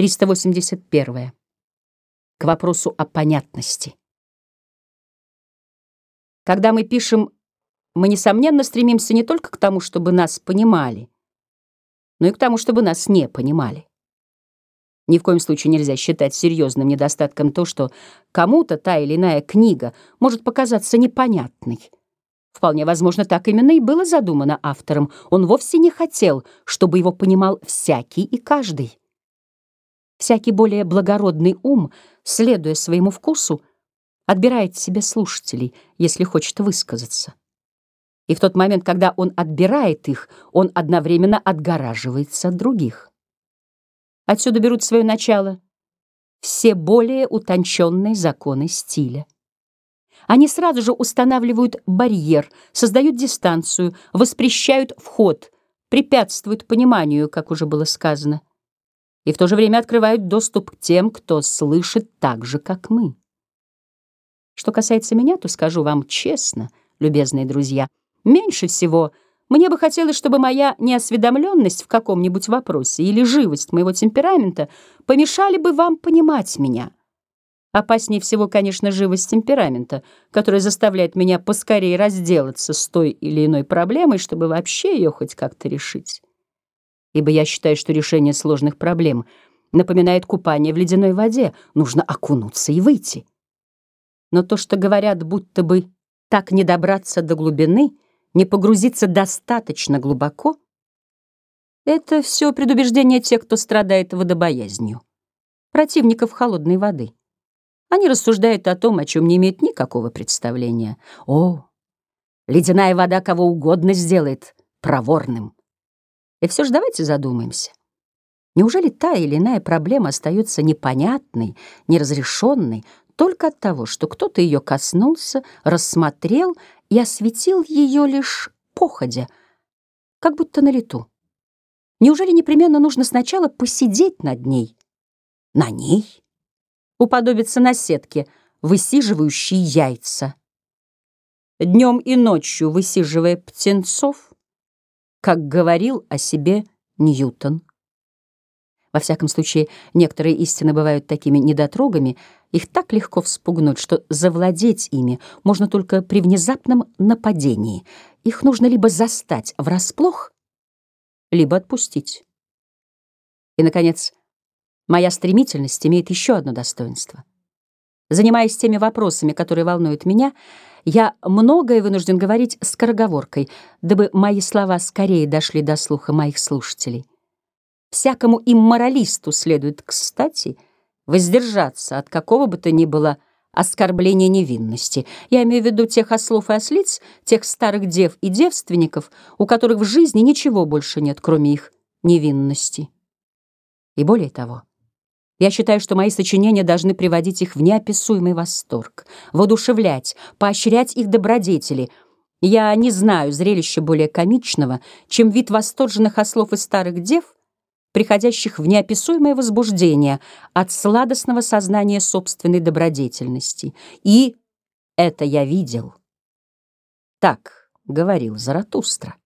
381. К вопросу о понятности. Когда мы пишем, мы, несомненно, стремимся не только к тому, чтобы нас понимали, но и к тому, чтобы нас не понимали. Ни в коем случае нельзя считать серьезным недостатком то, что кому-то та или иная книга может показаться непонятной. Вполне возможно, так именно и было задумано автором. Он вовсе не хотел, чтобы его понимал всякий и каждый. Всякий более благородный ум, следуя своему вкусу, отбирает себе слушателей, если хочет высказаться. И в тот момент, когда он отбирает их, он одновременно отгораживается от других. Отсюда берут свое начало все более утонченные законы стиля. Они сразу же устанавливают барьер, создают дистанцию, воспрещают вход, препятствуют пониманию, как уже было сказано и в то же время открывают доступ к тем, кто слышит так же, как мы. Что касается меня, то скажу вам честно, любезные друзья, меньше всего мне бы хотелось, чтобы моя неосведомленность в каком-нибудь вопросе или живость моего темперамента помешали бы вам понимать меня. Опаснее всего, конечно, живость темперамента, которая заставляет меня поскорее разделаться с той или иной проблемой, чтобы вообще ее хоть как-то решить ибо я считаю, что решение сложных проблем напоминает купание в ледяной воде. Нужно окунуться и выйти. Но то, что говорят, будто бы так не добраться до глубины, не погрузиться достаточно глубоко, это все предубеждение тех, кто страдает водобоязнью, противников холодной воды. Они рассуждают о том, о чем не имеют никакого представления. О, ледяная вода кого угодно сделает проворным. И все же давайте задумаемся. Неужели та или иная проблема остается непонятной, неразрешенной только от того, что кто-то ее коснулся, рассмотрел и осветил ее лишь походя, как будто на лету? Неужели непременно нужно сначала посидеть над ней? На ней? Уподобиться на сетке, высиживающей яйца. Днем и ночью высиживая птенцов, как говорил о себе Ньютон. Во всяком случае, некоторые истины бывают такими недотрогами, их так легко вспугнуть, что завладеть ими можно только при внезапном нападении. Их нужно либо застать врасплох, либо отпустить. И, наконец, моя стремительность имеет еще одно достоинство. Занимаясь теми вопросами, которые волнуют меня, я многое вынужден говорить скороговоркой, дабы мои слова скорее дошли до слуха моих слушателей. Всякому имморалисту следует, кстати, воздержаться от какого бы то ни было оскорбления невинности. Я имею в виду тех ослов и ослиц, тех старых дев и девственников, у которых в жизни ничего больше нет, кроме их невинности. И более того, я считаю, что мои сочинения должны приводить их в неописуемый восторг, воодушевлять, поощрять их добродетели. Я не знаю зрелища более комичного, чем вид восторженных ослов и старых дев, приходящих в неописуемое возбуждение от сладостного сознания собственной добродетельности. И это я видел. Так говорил Заратустра.